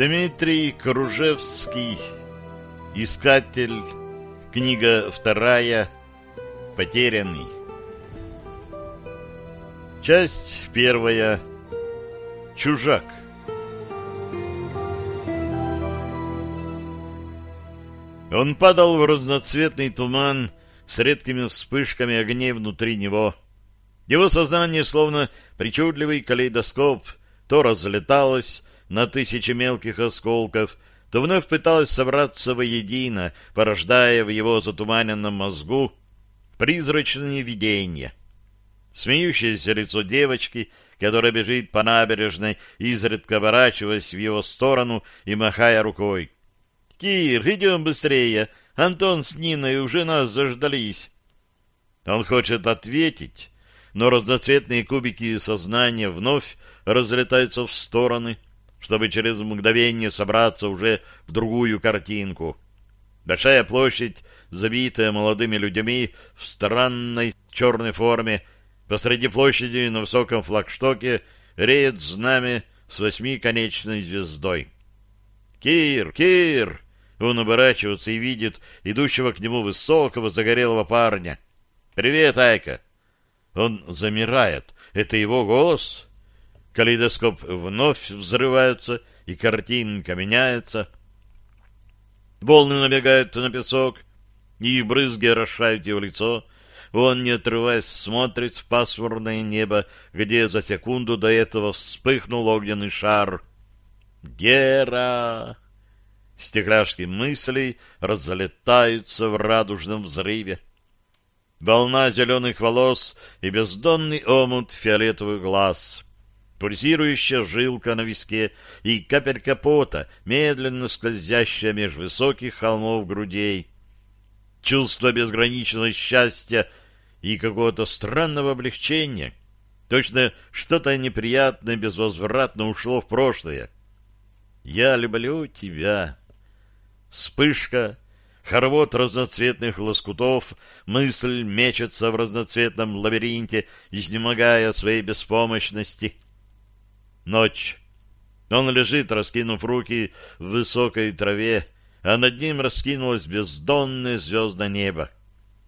Дмитрий Кружевский, Искатель, книга вторая, Потерянный. Часть первая. Чужак. Он падал в разноцветный туман с редкими вспышками огней внутри него. Его сознание, словно причудливый калейдоскоп, то разлеталось на тысячи мелких осколков, то вновь пыталось собраться воедино, порождая в его затуманенном мозгу призрачные видения. Смеющееся лицо девочки, которая бежит по набережной, изредка оборачиваясь в его сторону и махая рукой. «Кир, идем быстрее! Антон с Ниной уже нас заждались!» Он хочет ответить, но разноцветные кубики сознания вновь разлетаются в стороны, чтобы через мгновение собраться уже в другую картинку. Большая площадь, забитая молодыми людьми в странной черной форме, посреди площади на высоком флагштоке реет знамя с восьмиконечной звездой. «Кир! Кир!» Он оборачивается и видит идущего к нему высокого загорелого парня. «Привет, Айка!» Он замирает. Это его голос? Калейдоскоп вновь взрывается, и картинка меняется. Волны набегают на песок, и брызги орошают его лицо. Он, не отрываясь, смотрит в пасмурное небо, где за секунду до этого вспыхнул огненный шар. «Гера!» Стекляшки мыслей разлетаются в радужном взрыве. Волна зеленых волос и бездонный омут фиолетовых глаз. Пульсирующая жилка на виске и капелька пота, медленно скользящая меж высоких холмов грудей. Чувство безграничного счастья и какого-то странного облегчения. Точно что-то неприятное безвозвратно ушло в прошлое. «Я люблю тебя». Вспышка, хоровод разноцветных лоскутов, мысль мечется в разноцветном лабиринте, изнемогая своей беспомощности. Ночь. Он лежит, раскинув руки в высокой траве, а над ним раскинулось бездонное звездное небо.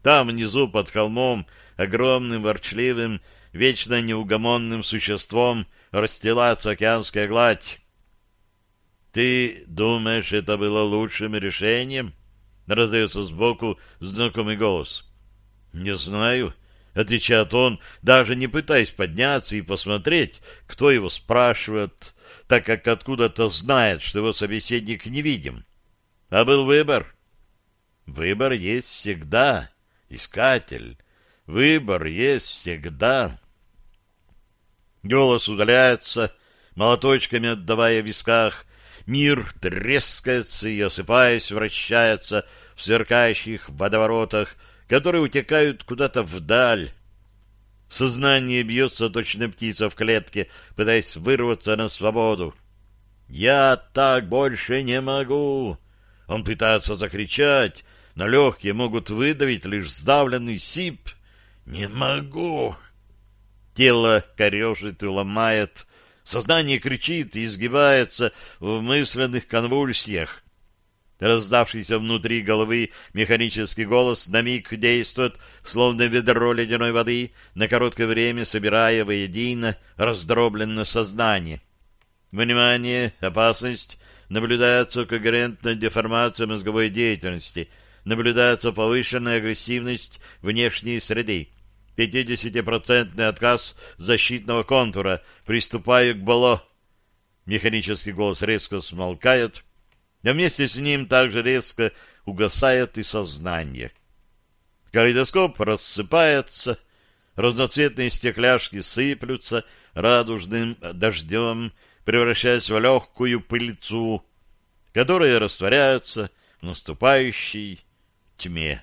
Там, внизу, под холмом, огромным, ворчливым, вечно неугомонным существом расстилается океанская гладь. «Ты думаешь, это было лучшим решением?» — раздается сбоку знакомый голос. «Не знаю», — отвечает он, даже не пытаясь подняться и посмотреть, кто его спрашивает, так как откуда-то знает, что его собеседник невидим. А был выбор. Выбор есть всегда, искатель. Выбор есть всегда. Голос удаляется, молоточками отдавая в висках, Мир трескается и, осыпаясь, вращается в сверкающих водоворотах, которые утекают куда-то вдаль. Сознание бьется точно птица в клетке, пытаясь вырваться на свободу. «Я так больше не могу!» Он пытается закричать, но легкие могут выдавить лишь сдавленный сип. «Не могу!» Тело корежит и ломает, Сознание кричит и изгибается в мысленных конвульсиях. Раздавшийся внутри головы механический голос на миг действует, словно ведро ледяной воды, на короткое время собирая воедино раздробленное сознание. Внимание, опасность, наблюдается когерентная деформация мозговой деятельности, наблюдается повышенная агрессивность внешней среды. 50% отказ защитного контура. Приступаю к Боло. Механический голос резко смолкает, а вместе с ним также резко угасает и сознание. Калейдоскоп рассыпается, разноцветные стекляшки сыплются радужным дождем, превращаясь в легкую пыльцу, которая растворяется в наступающей тьме.